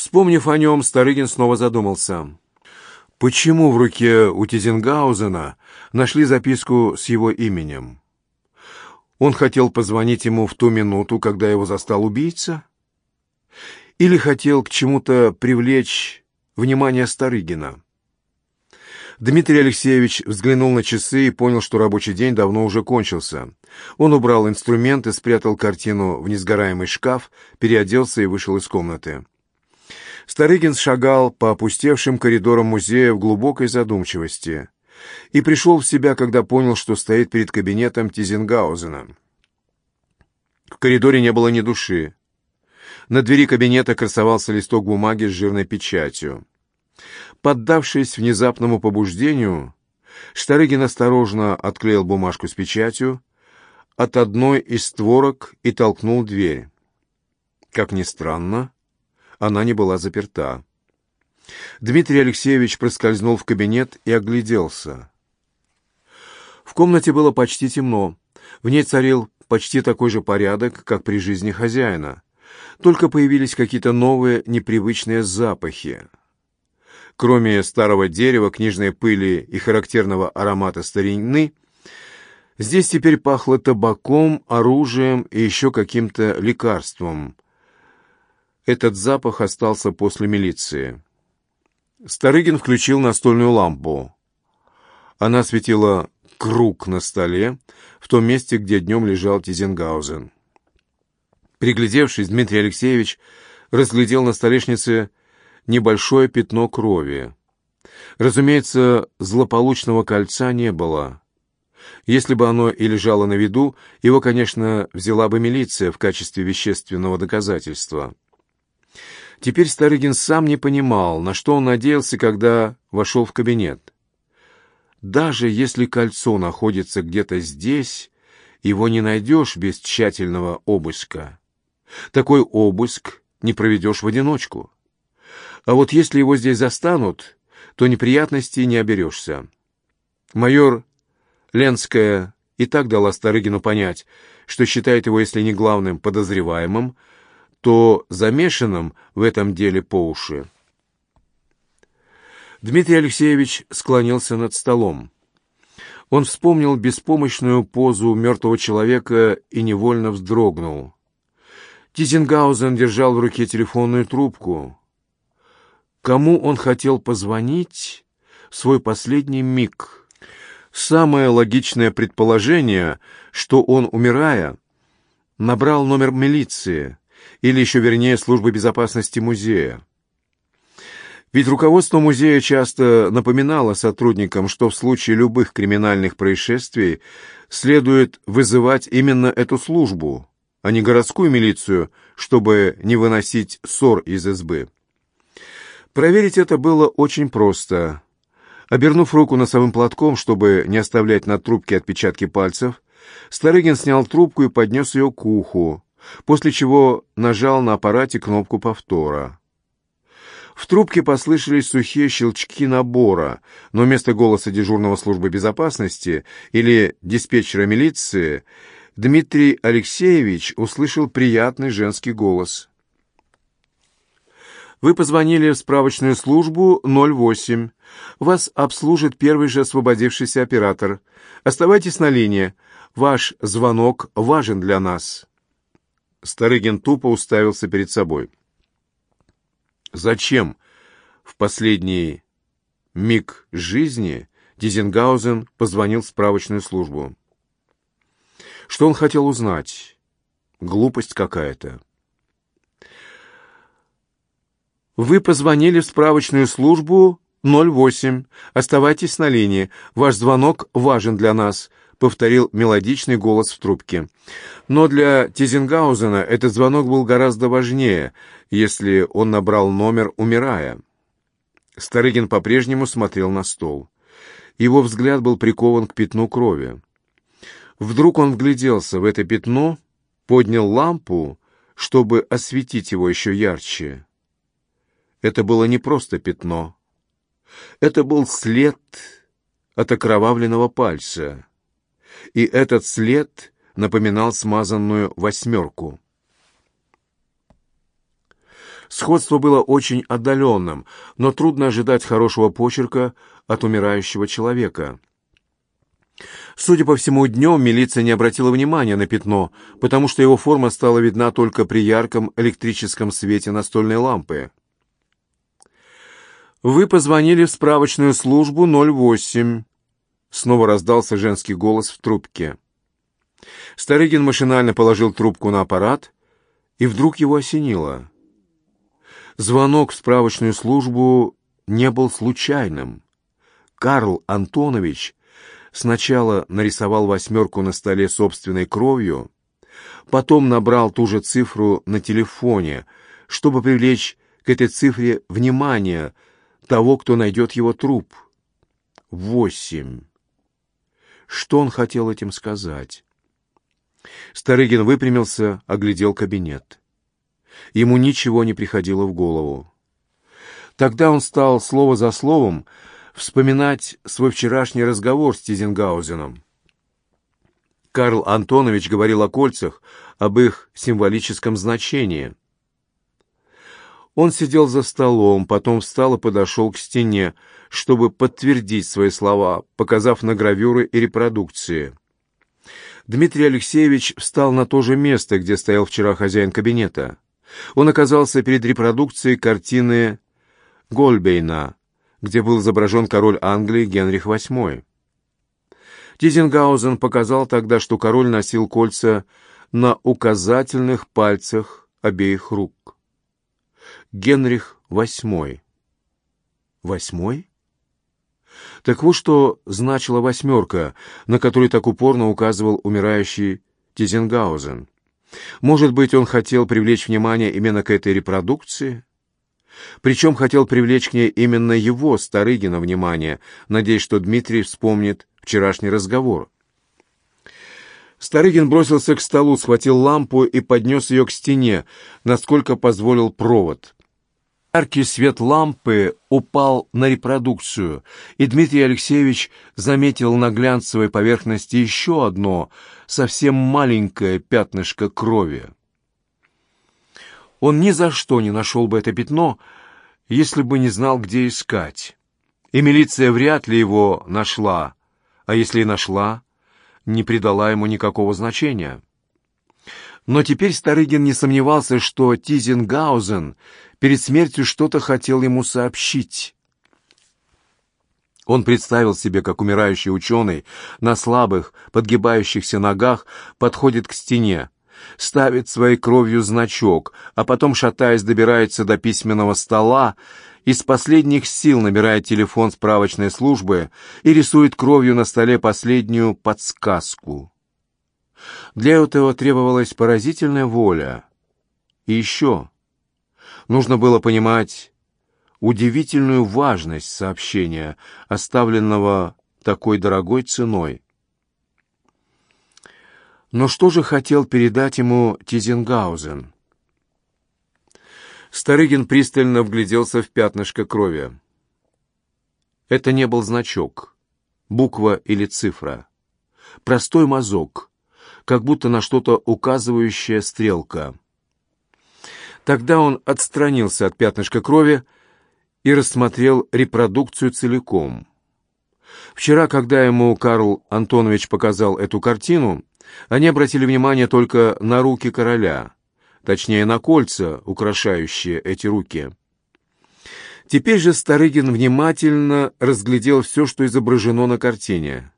Вспомнив о нем, Старыгин снова задумался. Почему в руке у Тизенгаузена нашли записку с его именем? Он хотел позвонить ему в ту минуту, когда его застал убийца? Или хотел к чему-то привлечь внимание Старыгина? Дмитрий Алексеевич взглянул на часы и понял, что рабочий день давно уже кончился. Он убрал инструменты, спрятал картину в несгораемый шкаф, переоделся и вышел из комнаты. Старыгин шагал по опустевшим коридорам музея в глубокой задумчивости и пришел в себя, когда понял, что стоит перед кабинетом Тизенгаузена. В коридоре не было ни души. На двери кабинета красовался листок бумаги с жирной печатью. Поддавшись внезапному побуждению, Старыгин осторожно отклеил бумажку с печатью от одной из створок и толкнул дверь. Как ни странно, она не была заперта. Дмитрий Алексеевич проскользнул в кабинет и огляделся. В комнате было почти темно. В ней царил почти такой же порядок, как при жизни хозяина. Только появились какие-то новые, непривычные запахи. Кроме старого дерева, книжной пыли и характерного аромата старины, здесь теперь пахло табаком, оружием и еще каким-то лекарством. Этот запах остался после милиции. Старыгин включил настольную лампу. Она светила круг на столе, в том месте, где днем лежал Тизенгаузен. Приглядевшись, Дмитрий Алексеевич разглядел на столешнице небольшое пятно крови. Разумеется, злополучного кольца не было. Если бы оно и лежало на виду, его, конечно, взяла бы милиция в качестве вещественного доказательства. Теперь Старыгин сам не понимал, на что он надеялся, когда вошел в кабинет. Даже если кольцо находится где-то здесь, его не найдешь без тщательного обыска. Такой обыск не проведешь в одиночку. А вот если его здесь застанут, то неприятностей не оберешься. Майор Ленская и так дала Старыгину понять, что считает его, если не главным подозреваемым, то замешанным в этом деле по уши. Дмитрий Алексеевич склонился над столом. Он вспомнил беспомощную позу мертвого человека и невольно вздрогнул. Тизенгаузен держал в руке телефонную трубку. Кому он хотел позвонить в свой последний миг? Самое логичное предположение, что он, умирая, набрал номер милиции, или еще вернее службы безопасности музея. Ведь руководство музея часто напоминало сотрудникам, что в случае любых криминальных происшествий следует вызывать именно эту службу, а не городскую милицию, чтобы не выносить ссор из избы. Проверить это было очень просто. Обернув руку носовым платком, чтобы не оставлять на трубке отпечатки пальцев, Старыгин снял трубку и поднес ее к уху, после чего нажал на аппарате кнопку повтора. В трубке послышались сухие щелчки набора, но вместо голоса дежурного службы безопасности или диспетчера милиции Дмитрий Алексеевич услышал приятный женский голос. «Вы позвонили в справочную службу 08. Вас обслужит первый же освободившийся оператор. Оставайтесь на линии. Ваш звонок важен для нас». Старыгин тупо уставился перед собой. Зачем в последний миг жизни Дизенгаузен позвонил в справочную службу? Что он хотел узнать? Глупость какая-то. Вы позвонили в справочную службу 08. Оставайтесь на линии. Ваш звонок важен для нас повторил мелодичный голос в трубке. Но для Тизенгаузена этот звонок был гораздо важнее, если он набрал номер, умирая. Старыгин по-прежнему смотрел на стол. Его взгляд был прикован к пятну крови. Вдруг он вгляделся в это пятно, поднял лампу, чтобы осветить его еще ярче. Это было не просто пятно. Это был след от окровавленного пальца и этот след напоминал смазанную восьмерку. Сходство было очень отдаленным, но трудно ожидать хорошего почерка от умирающего человека. Судя по всему, днем милиция не обратила внимания на пятно, потому что его форма стала видна только при ярком электрическом свете настольной лампы. «Вы позвонили в справочную службу 08», — снова раздался женский голос в трубке. Старыгин машинально положил трубку на аппарат, и вдруг его осенило. Звонок в справочную службу не был случайным. Карл Антонович сначала нарисовал восьмерку на столе собственной кровью, потом набрал ту же цифру на телефоне, чтобы привлечь к этой цифре внимание того, кто найдет его труп. Восемь. Что он хотел этим сказать? Старыгин выпрямился, оглядел кабинет. Ему ничего не приходило в голову. Тогда он стал слово за словом вспоминать свой вчерашний разговор с Тизенгаузеном. Карл Антонович говорил о кольцах, об их символическом значении. Он сидел за столом, потом встал и подошел к стене, чтобы подтвердить свои слова, показав на гравюры и репродукции. Дмитрий Алексеевич встал на то же место, где стоял вчера хозяин кабинета. Он оказался перед репродукцией картины Гольбейна, где был изображен король Англии Генрих VIII. Тизенгаузен показал тогда, что король носил кольца на указательных пальцах обеих рук. Генрих VIII. Восьмой? Так вот что значила восьмерка, на которой так упорно указывал умирающий Тизенгаузен. Может быть, он хотел привлечь внимание именно к этой репродукции? Причем хотел привлечь к ней именно его, Старыгина, внимание, надеясь, что Дмитрий вспомнит вчерашний разговор. Старыгин бросился к столу, схватил лампу и поднес ее к стене, насколько позволил провод. Яркий свет лампы упал на репродукцию, и Дмитрий Алексеевич заметил на глянцевой поверхности еще одно, совсем маленькое пятнышко крови. Он ни за что не нашел бы это пятно, если бы не знал, где искать. И милиция вряд ли его нашла, а если и нашла, не придала ему никакого значения. Но теперь Старыгин не сомневался, что Тизенгаузен перед смертью что-то хотел ему сообщить. Он представил себе, как умирающий ученый на слабых, подгибающихся ногах подходит к стене, ставит своей кровью значок, а потом, шатаясь, добирается до письменного стола, из последних сил набирает телефон справочной службы и рисует кровью на столе последнюю подсказку. Для этого требовалась поразительная воля. И еще нужно было понимать удивительную важность сообщения, оставленного такой дорогой ценой. Но что же хотел передать ему Тизенгаузен? Старыгин пристально вгляделся в пятнышко крови. Это не был значок, буква или цифра. Простой мазок, как будто на что-то указывающая стрелка. Тогда он отстранился от пятнышка крови и рассмотрел репродукцию целиком. Вчера, когда ему Карл Антонович показал эту картину, они обратили внимание только на руки короля, точнее, на кольца, украшающие эти руки. Теперь же Старыгин внимательно разглядел все, что изображено на картине.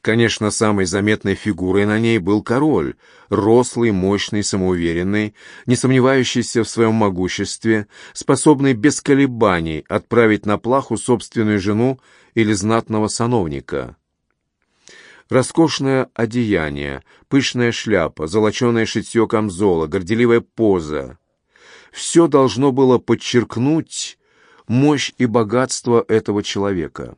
Конечно, самой заметной фигурой на ней был король, рослый, мощный, самоуверенный, не сомневающийся в своем могуществе, способный без колебаний отправить на плаху собственную жену или знатного сановника. Роскошное одеяние, пышная шляпа, золоченое шитье камзола, горделивая поза. Все должно было подчеркнуть мощь и богатство этого человека.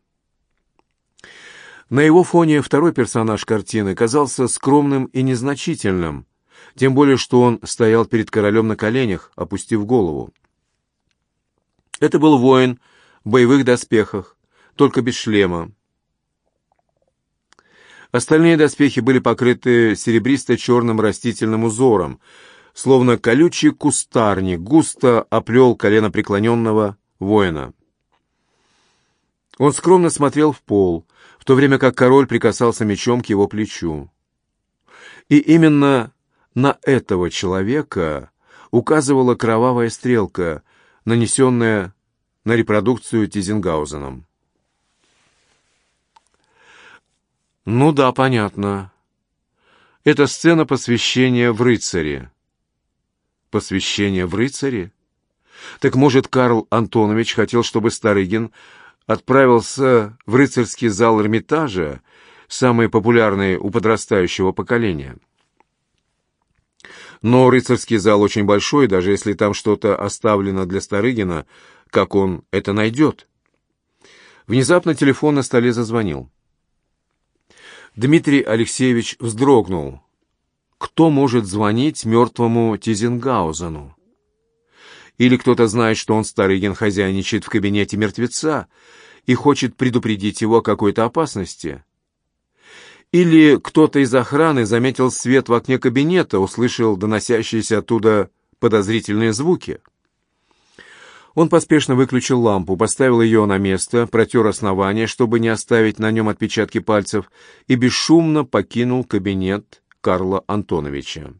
На его фоне второй персонаж картины казался скромным и незначительным, тем более что он стоял перед королем на коленях, опустив голову. Это был воин в боевых доспехах, только без шлема. Остальные доспехи были покрыты серебристо-черным растительным узором, словно колючий кустарник, густо оплел колено преклоненного воина. Он скромно смотрел в пол, в то время как король прикасался мечом к его плечу. И именно на этого человека указывала кровавая стрелка, нанесенная на репродукцию Тизенгаузеном. Ну да, понятно. Это сцена посвящения в рыцаре. Посвящение в рыцаре? Так может, Карл Антонович хотел, чтобы Старыгин отправился в рыцарский зал Эрмитажа, самый популярный у подрастающего поколения? Но рыцарский зал очень большой, даже если там что-то оставлено для Старыгина, как он это найдет? Внезапно телефон на столе зазвонил. Дмитрий Алексеевич вздрогнул. Кто может звонить мертвому Тизенгаузену? Или кто-то знает, что он, Старыгин, хозяйничает в кабинете мертвеца и хочет предупредить его о какой-то опасности? Или кто-то из охраны заметил свет в окне кабинета, услышал доносящиеся оттуда подозрительные звуки? Он поспешно выключил лампу, поставил ее на место, протер основание, чтобы не оставить на нем отпечатки пальцев, и бесшумно покинул кабинет Карла Антоновича.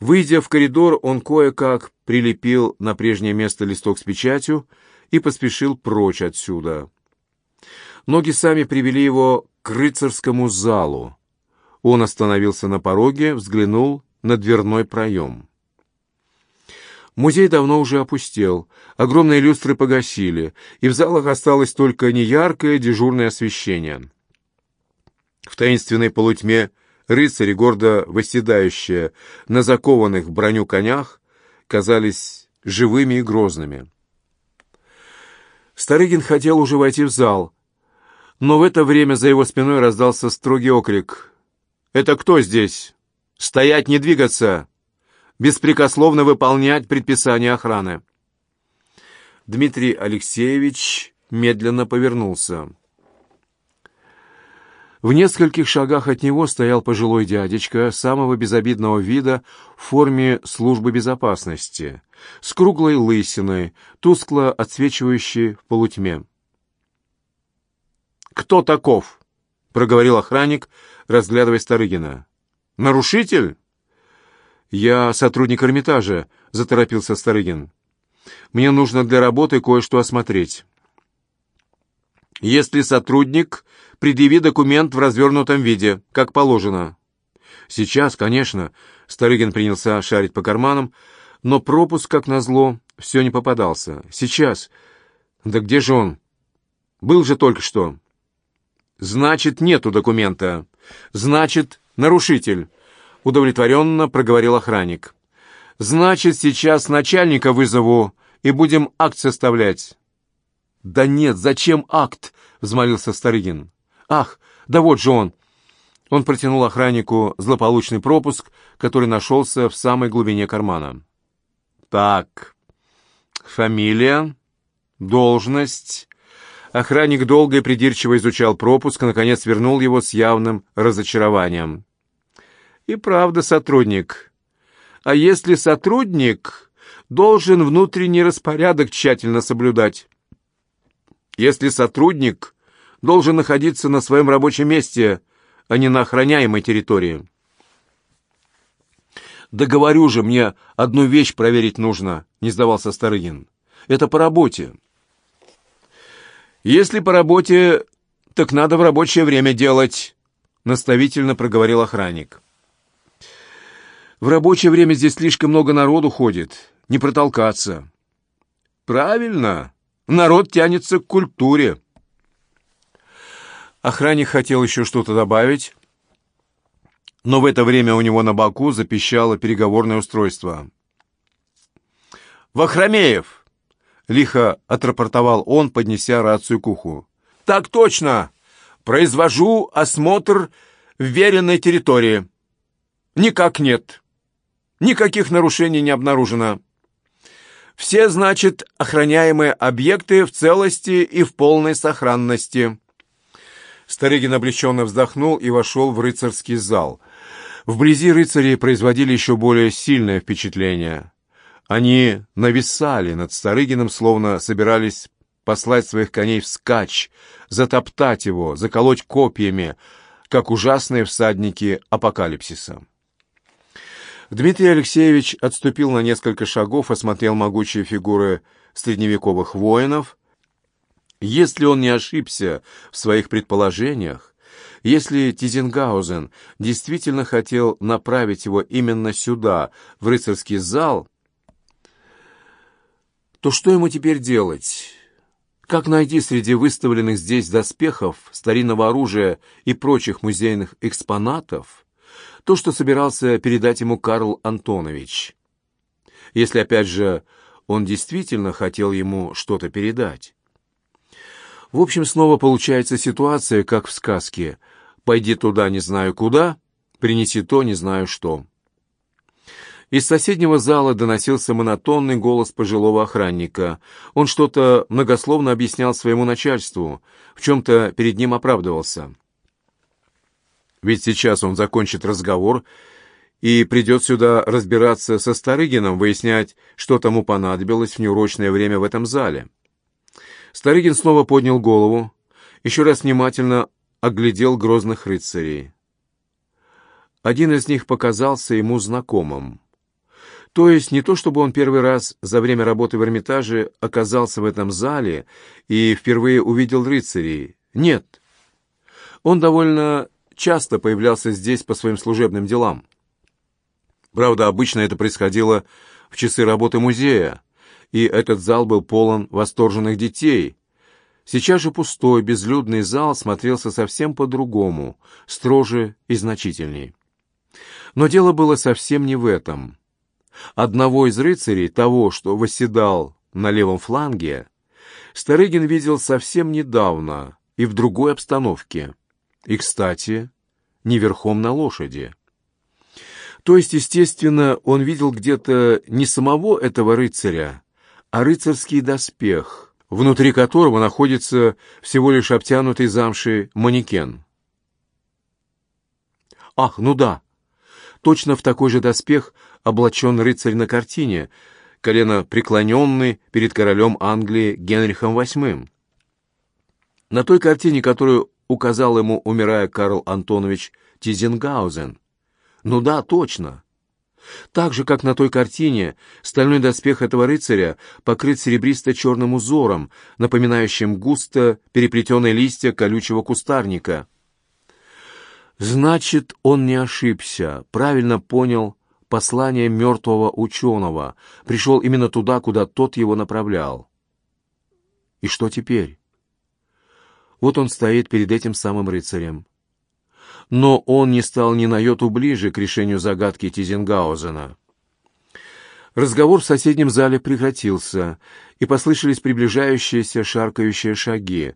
Выйдя в коридор, он кое-как прилепил на прежнее место листок с печатью и поспешил прочь отсюда. Ноги сами привели его к рыцарскому залу. Он остановился на пороге, взглянул на дверной проем. Музей давно уже опустел, огромные люстры погасили, и в залах осталось только неяркое дежурное освещение. В таинственной полутьме рыцари, гордо восседающие на закованных в броню конях, казались живыми и грозными. Старыгин хотел уже войти в зал, но в это время за его спиной раздался строгий окрик. «Это кто здесь? Стоять, не двигаться!» беспрекословно выполнять предписания охраны. Дмитрий Алексеевич медленно повернулся. В нескольких шагах от него стоял пожилой дядечка самого безобидного вида в форме службы безопасности, с круглой лысиной, тускло отсвечивающей в полутьме. «Кто таков?» — проговорил охранник, разглядывая Старыгина. «Нарушитель?» «Я сотрудник Эрмитажа», — заторопился Старыгин. «Мне нужно для работы кое-что осмотреть». «Если сотрудник, предъяви документ в развернутом виде, как положено». «Сейчас, конечно», — Старыгин принялся шарить по карманам, но пропуск, как назло, все не попадался. «Сейчас». «Да где же он?» «Был же только что». «Значит, нету документа. Значит, нарушитель». — удовлетворенно проговорил охранник. «Значит, сейчас начальника вызову и будем акт составлять». «Да нет, зачем акт?» — взмолился Старыгин. «Ах, да вот же он!» Он протянул охраннику злополучный пропуск, который нашелся в самой глубине кармана. «Так, фамилия, должность...» Охранник долго и придирчиво изучал пропуск, наконец, вернул его с явным разочарованием. И правда сотрудник. А если сотрудник должен внутренний распорядок тщательно соблюдать? Если сотрудник должен находиться на своем рабочем месте, а не на охраняемой территории? «Да говорю же, мне одну вещь проверить нужно», — не сдавался Старыгин. «Это по работе». «Если по работе, так надо в рабочее время делать», — наставительно проговорил охранник. В рабочее время здесь слишком много народу ходит, не протолкаться. Правильно, народ тянется к культуре. Охранник хотел еще что-то добавить, но в это время у него на боку запищало переговорное устройство. «Вахромеев!» — лихо отрапортовал он, поднеся рацию к уху. «Так точно! Произвожу осмотр вверенной территории». «Никак нет. Никаких нарушений не обнаружено. Все, значит, охраняемые объекты в целости и в полной сохранности. Старыгин облегченно вздохнул и вошел в рыцарский зал. Вблизи рыцари производили еще более сильное впечатление. Они нависали над Старыгиным, словно собирались послать своих коней вскачь, затоптать его, заколоть копьями, как ужасные всадники апокалипсиса. Дмитрий Алексеевич отступил на несколько шагов, осмотрел могучие фигуры средневековых воинов. Если он не ошибся в своих предположениях, если Тизенгаузен действительно хотел направить его именно сюда, в рыцарский зал, то что ему теперь делать? Как найти среди выставленных здесь доспехов, старинного оружия и прочих музейных экспонатов то, что собирался передать ему Карл Антонович? Если, опять же, он действительно хотел ему что-то передать. В общем, снова получается ситуация, как в сказке «Пойди туда, не знаю куда, принеси то, не знаю что». Из соседнего зала доносился монотонный голос пожилого охранника. Он что-то многословно объяснял своему начальству, в чем-то перед ним оправдывался. Ведь сейчас он закончит разговор и придет сюда разбираться со Старыгином, выяснять, что тому понадобилось в неурочное время в этом зале. Старыгин снова поднял голову, еще раз внимательно оглядел грозных рыцарей. Один из них показался ему знакомым. То есть не то, чтобы он первый раз за время работы в Эрмитаже оказался в этом зале и впервые увидел рыцарей. Нет. Он довольно часто появлялся здесь по своим служебным делам. Правда, обычно это происходило в часы работы музея, и этот зал был полон восторженных детей. Сейчас же пустой, безлюдный зал смотрелся совсем по-другому, строже и значительней. Но дело было совсем не в этом. Одного из рыцарей, того, что восседал на левом фланге, Старыгин видел совсем недавно и в другой обстановке. И, кстати, не верхом на лошади. То есть, естественно, он видел где-то не самого этого рыцаря, а рыцарский доспех, внутри которого находится всего лишь обтянутый замшей манекен. Ах, ну да, точно в такой же доспех облачен рыцарь на картине, колено преклоненный перед королем Англии Генрихом VIII. На той картине, которую указал ему, умирая Карл Антонович Тизенгаузен. Ну да, точно. Так же, как на той картине, стальной доспех этого рыцаря покрыт серебристо-черным узором, напоминающим густо переплетенные листья колючего кустарника. Значит, он не ошибся, правильно понял послание мертвого ученого, пришел именно туда, куда тот его направлял. И что теперь? Вот он стоит перед этим самым рыцарем. Но он не стал ни на йоту ближе к решению загадки Тизенгаузена. Разговор в соседнем зале прекратился, и послышались приближающиеся шаркающие шаги.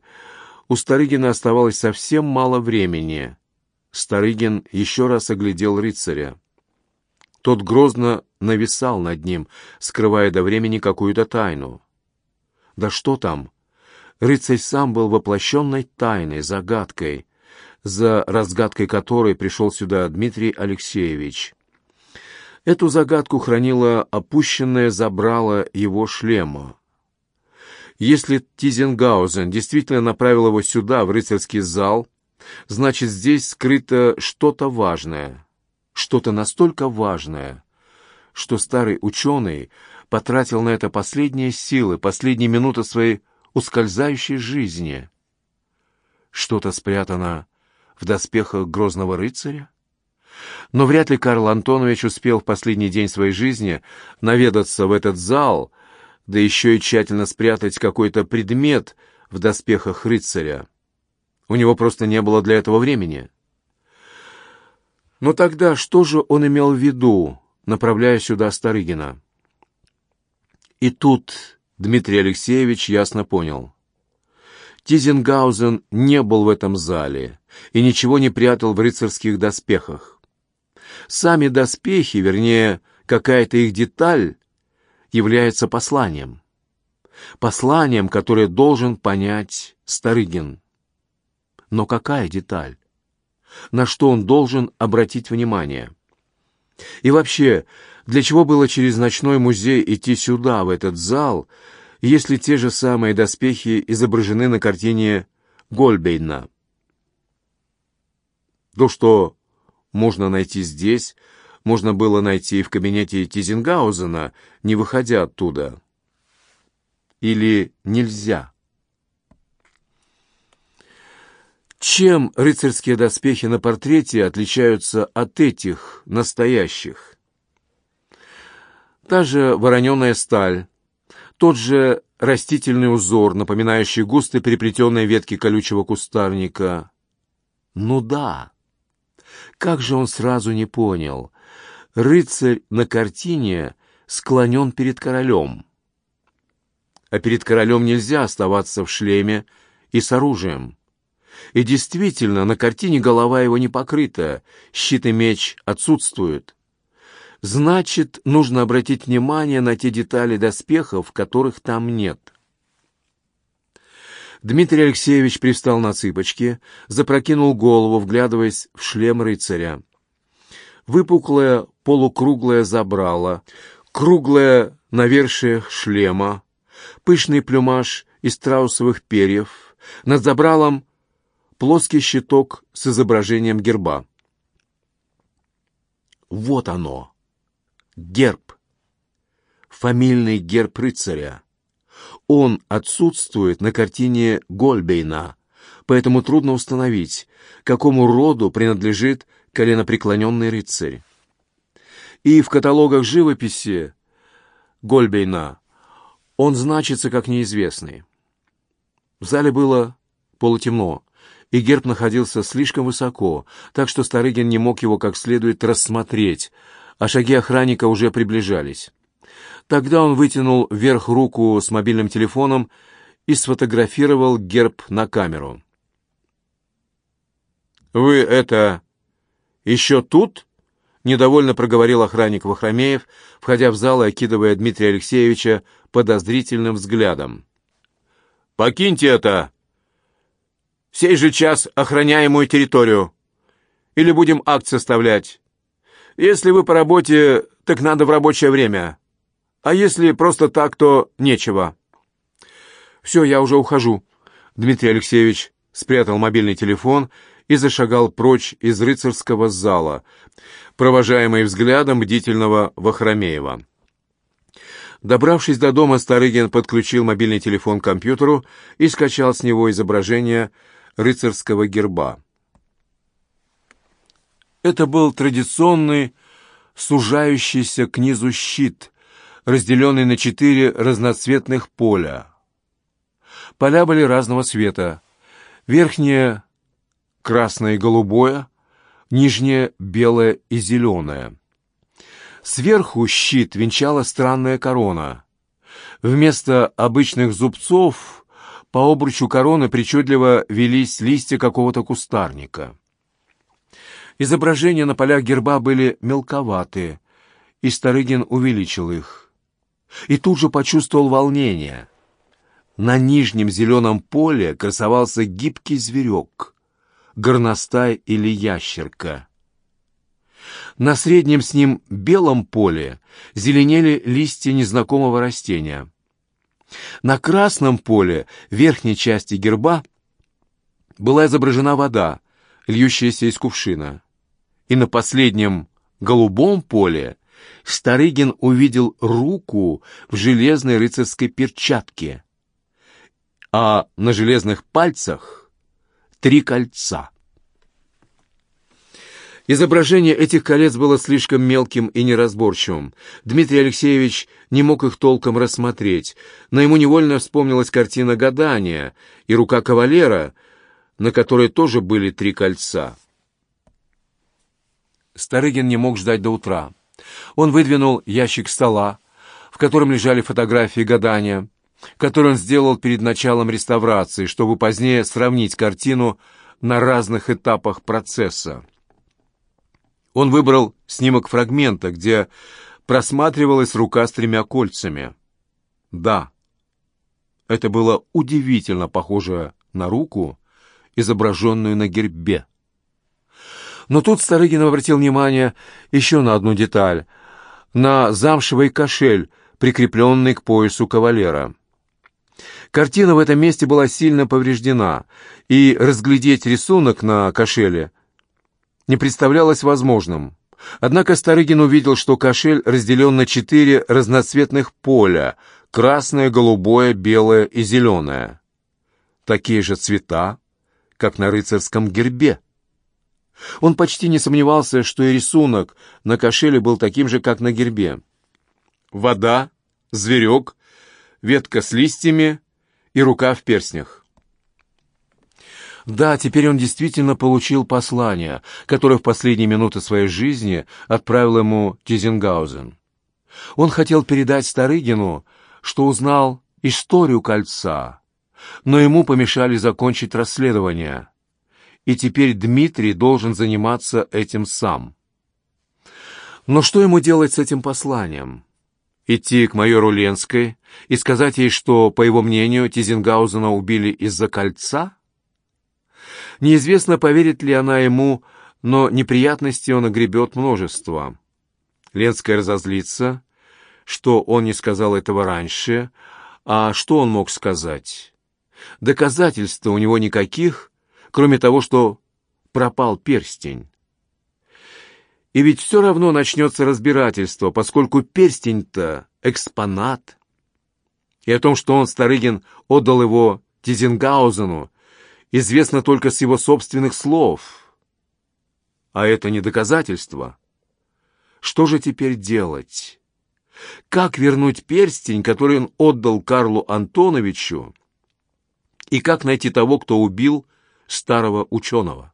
У Старыгина оставалось совсем мало времени. Старыгин еще раз оглядел рыцаря. Тот грозно нависал над ним, скрывая до времени какую-то тайну. Да что там? Рыцарь сам был воплощенной тайной, загадкой, за разгадкой которой пришел сюда Дмитрий Алексеевич. Эту загадку хранило опущенное забрало его шлема. Если Тизенгаузен действительно направил его сюда, в рыцарский зал, значит, здесь скрыто что-то важное что-то настолько важное, что старый ученый потратил на это последние силы, последние минуты своей ускользающей жизни. Что-то спрятано в доспехах грозного рыцаря? Но вряд ли Карл Антонович успел в последний день своей жизни наведаться в этот зал, да еще и тщательно спрятать какой-то предмет в доспехах рыцаря. У него просто не было для этого времени. Но тогда что же он имел в виду, направляя сюда Старыгина? И тут Дмитрий Алексеевич ясно понял. Тизенгаузен не был в этом зале и ничего не прятал в рыцарских доспехах. Сами доспехи, вернее, какая-то их деталь, является посланием. Посланием, которое должен понять Старыгин. Но какая деталь? на что он должен обратить внимание. И вообще, для чего было через ночной музей идти сюда, в этот зал, если те же самые доспехи изображены на картине Гольбейна? То, что можно найти здесь, можно было найти и в кабинете Тизенгаузена, не выходя оттуда. Или нельзя? Чем рыцарские доспехи на портрете отличаются от этих, настоящих? Та же вороненая сталь, тот же растительный узор, напоминающий густо переплетенные ветки колючего кустарника. Ну да, как же он сразу не понял? Рыцарь на картине склонен перед королем. А перед королем нельзя оставаться в шлеме и с оружием. И действительно, на картине голова его не покрыта, щит и меч отсутствуют. Значит, нужно обратить внимание на те детали доспехов, которых там нет. Дмитрий Алексеевич пристал на цыпочки, запрокинул голову, вглядываясь в шлем рыцаря. Выпуклое полукруглое забрало, круглое навершие шлема, пышный плюмаж из страусовых перьев, над забралом плоский щиток с изображением герба. Вот оно, герб, фамильный герб рыцаря. Он отсутствует на картине Гольбейна, поэтому трудно установить, какому роду принадлежит коленопреклоненный рыцарь. И в каталогах живописи Гольбейна он значится как неизвестный. В зале было полутемно и герб находился слишком высоко, так что Старыгин не мог его как следует рассмотреть, а шаги охранника уже приближались. Тогда он вытянул вверх руку с мобильным телефоном и сфотографировал герб на камеру. «Вы это... еще тут?» — недовольно проговорил охранник Вахромеев, входя в зал и окидывая Дмитрия Алексеевича подозрительным взглядом. «Покиньте это!» сей же час охраняемую территорию. Или будем акт составлять. Если вы по работе, так надо в рабочее время. А если просто так, то нечего. Все, я уже ухожу. Дмитрий Алексеевич спрятал мобильный телефон и зашагал прочь из рыцарского зала, провожаемый взглядом бдительного Вахромеева. Добравшись до дома, Старыгин подключил мобильный телефон к компьютеру и скачал с него изображение рыцарского герба. Это был традиционный сужающийся к низу щит, разделенный на четыре разноцветных поля. Поля были разного цвета. Верхнее — красное и голубое, нижнее — белое и зеленое. Сверху щит венчала странная корона. Вместо обычных зубцов по обручу короны причудливо велись листья какого-то кустарника. Изображения на полях герба были мелковатые, и Старыгин увеличил их. И тут же почувствовал волнение. На нижнем зеленом поле красовался гибкий зверек, горностай или ящерка. На среднем с ним белом поле зеленели листья незнакомого растения. На красном поле верхней части герба была изображена вода, льющаяся из кувшина. И на последнем голубом поле Старыгин увидел руку в железной рыцарской перчатке, а на железных пальцах три кольца. Изображение этих колец было слишком мелким и неразборчивым. Дмитрий Алексеевич не мог их толком рассмотреть, но ему невольно вспомнилась картина гадания и рука кавалера, на которой тоже были три кольца. Старыгин не мог ждать до утра. Он выдвинул ящик стола, в котором лежали фотографии гадания, который он сделал перед началом реставрации, чтобы позднее сравнить картину на разных этапах процесса. Он выбрал снимок фрагмента, где просматривалась рука с тремя кольцами. Да, это было удивительно похоже на руку, изображенную на гербе. Но тут Старыгин обратил внимание еще на одну деталь — на замшевый кошель, прикрепленный к поясу кавалера. Картина в этом месте была сильно повреждена, и разглядеть рисунок на кошеле не представлялось возможным. Однако Старыгин увидел, что кошель разделен на четыре разноцветных поля — красное, голубое, белое и зеленое. Такие же цвета, как на рыцарском гербе. Он почти не сомневался, что и рисунок на кошеле был таким же, как на гербе. Вода, зверек, ветка с листьями и рука в перстнях. Да, теперь он действительно получил послание, которое в последние минуты своей жизни отправил ему Тизенгаузен. Он хотел передать Старыгину, что узнал историю кольца, но ему помешали закончить расследование — и теперь Дмитрий должен заниматься этим сам. Но что ему делать с этим посланием? Идти к майору Ленской и сказать ей, что, по его мнению, Тизенгаузена убили из-за кольца? Неизвестно, поверит ли она ему, но неприятностей он огребет множество. Ленская разозлится, что он не сказал этого раньше, а что он мог сказать? Доказательств у него никаких, кроме того, что пропал перстень. И ведь все равно начнется разбирательство, поскольку перстень-то экспонат. И о том, что он, Старыгин, отдал его Тизенгаузену, известно только с его собственных слов. А это не доказательство. Что же теперь делать? Как вернуть перстень, который он отдал Карлу Антоновичу? И как найти того, кто убил старого ученого.